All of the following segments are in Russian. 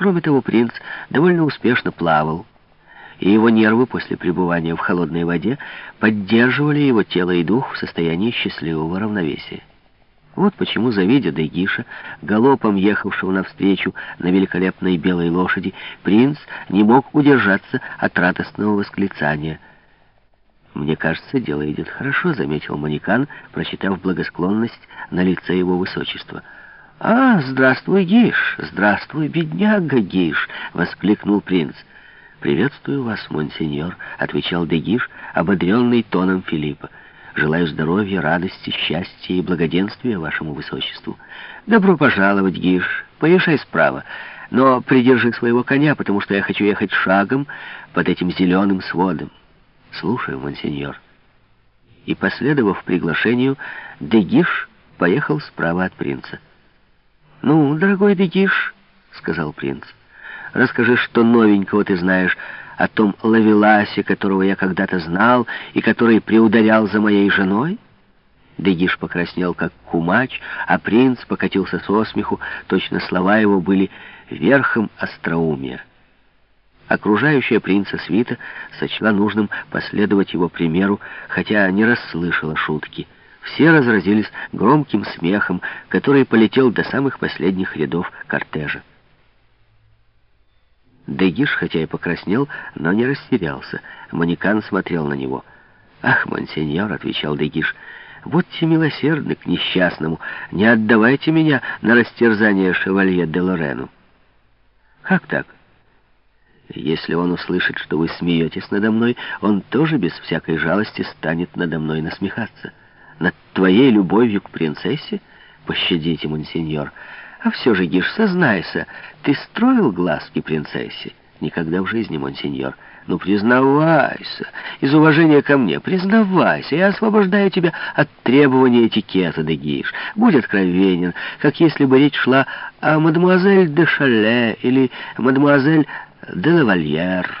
Кроме того, принц довольно успешно плавал, и его нервы после пребывания в холодной воде поддерживали его тело и дух в состоянии счастливого равновесия. Вот почему, завидя Дегиша, галопом ехавшего навстречу на великолепной белой лошади, принц не мог удержаться от радостного восклицания. «Мне кажется, дело идет хорошо», — заметил Манекан, прочитав благосклонность на лице его высочества. «А, здравствуй, Гиш! Здравствуй, бедняга Гиш!» — воскликнул принц. «Приветствую вас, монсеньор», — отвечал Дегиш, ободренный тоном Филиппа. Желаю здоровья, радости, счастья и благоденствия вашему высочеству. Добро пожаловать, Гиш. Поезжай справа. Но придержи своего коня, потому что я хочу ехать шагом под этим зеленым сводом. Слушаю, монсеньор. И, последовав приглашению, Дегиш поехал справа от принца. «Ну, дорогой Дегиш», — сказал принц, — «расскажи, что новенького ты знаешь о том Лавеласе, которого я когда-то знал и который приударял за моей женой? Дегиш покраснел, как кумач, а принц покатился со смеху, точно слова его были верхом остроумия. Окружающая принца свита сочла нужным последовать его примеру, хотя не расслышала шутки. Все разразились громким смехом, который полетел до самых последних рядов кортежа. Дегиш, хотя и покраснел, но не растерялся. Манекан смотрел на него. «Ах, монсеньор», — отвечал Дегиш, — «будьте милосердны к несчастному, не отдавайте меня на растерзание шевалье де Лорену». «Как так?» «Если он услышит, что вы смеетесь надо мной, он тоже без всякой жалости станет надо мной насмехаться. Над твоей любовью к принцессе? Пощадите, монсеньор». А все же, Гиш, сознайся, ты строил глазки принцессе? Никогда в жизни, монсеньор. Ну, признавайся, из уважения ко мне, признавайся, я освобождаю тебя от требований этикета, Дегиш. Будь откровенен, как если бы речь шла о мадемуазель де Шале или мадемуазель де Лавальер.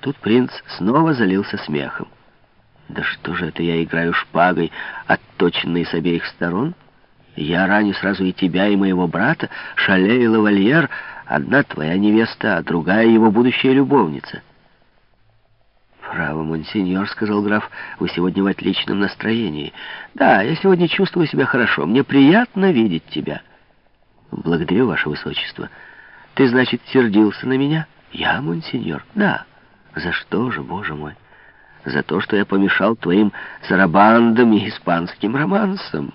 Тут принц снова залился смехом. Да что же это я играю шпагой, отточенной с обеих сторон? Я раню сразу и тебя, и моего брата, Шале и Лавальер. Одна твоя невеста, а другая его будущая любовница. «Право, монсеньор», — сказал граф, — «вы сегодня в отличном настроении. Да, я сегодня чувствую себя хорошо. Мне приятно видеть тебя». «Благодарю, ваше высочество. Ты, значит, сердился на меня?» «Я, монсеньор?» «Да». «За что же, боже мой?» «За то, что я помешал твоим сарабандам и испанским романсам».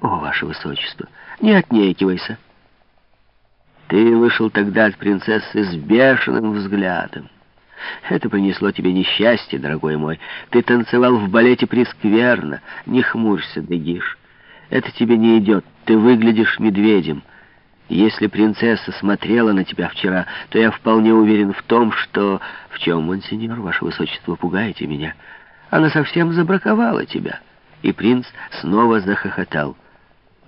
«О, ваше высочество, не отнекивайся!» Ты вышел тогда от принцессы с бешеным взглядом. Это принесло тебе несчастье, дорогой мой. Ты танцевал в балете прескверно. Не хмурься, Дегиш. Это тебе не идет. Ты выглядишь медведем. Если принцесса смотрела на тебя вчера, то я вполне уверен в том, что... В чем, монсеньор, ваше высочество, пугаете меня? Она совсем забраковала тебя. И принц снова захохотал.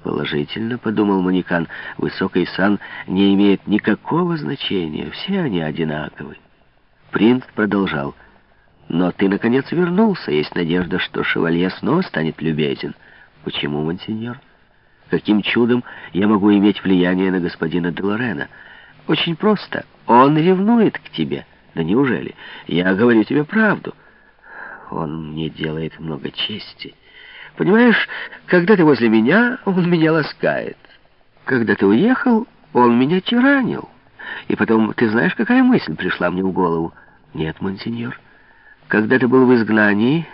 Положительно, подумал Манекан, высокий сан не имеет никакого значения, все они одинаковы. Принц продолжал. Но ты, наконец, вернулся. Есть надежда, что шевалье снова станет любезен. Почему, монсеньор? Каким чудом я могу иметь влияние на господина Делорена? Очень просто. Он ревнует к тебе. Да неужели? Я говорю тебе правду. Он мне делает много чести. Понимаешь, когда ты возле меня, он меня ласкает. Когда ты уехал, он меня тиранил. И потом, ты знаешь, какая мысль пришла мне в голову? Нет, монсеньор. Когда ты был в изгнании,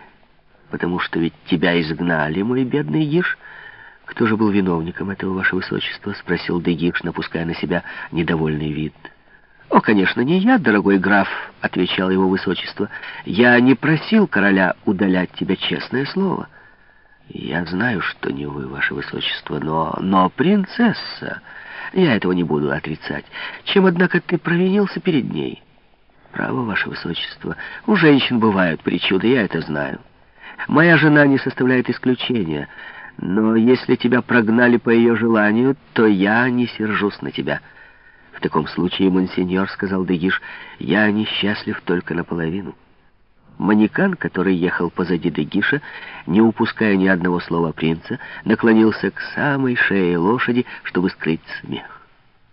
потому что ведь тебя изгнали, мой бедный Гиш, кто же был виновником этого, ваше высочество? Спросил Дегиш, напуская на себя недовольный вид. «О, конечно, не я, дорогой граф», — отвечал его высочество. «Я не просил короля удалять тебя, честное слово». «Я знаю, что не вы, ваше высочество, но... но принцесса... Я этого не буду отрицать. Чем, однако, ты провинился перед ней?» «Право, ваше высочество. У женщин бывают причуды, я это знаю. Моя жена не составляет исключения, но если тебя прогнали по ее желанию, то я не сержусь на тебя». «В таком случае, монсеньор, — сказал Дегиш, — я несчастлив только наполовину». Манекан, который ехал позади Дегиша, не упуская ни одного слова принца, наклонился к самой шее лошади, чтобы скрыть смех.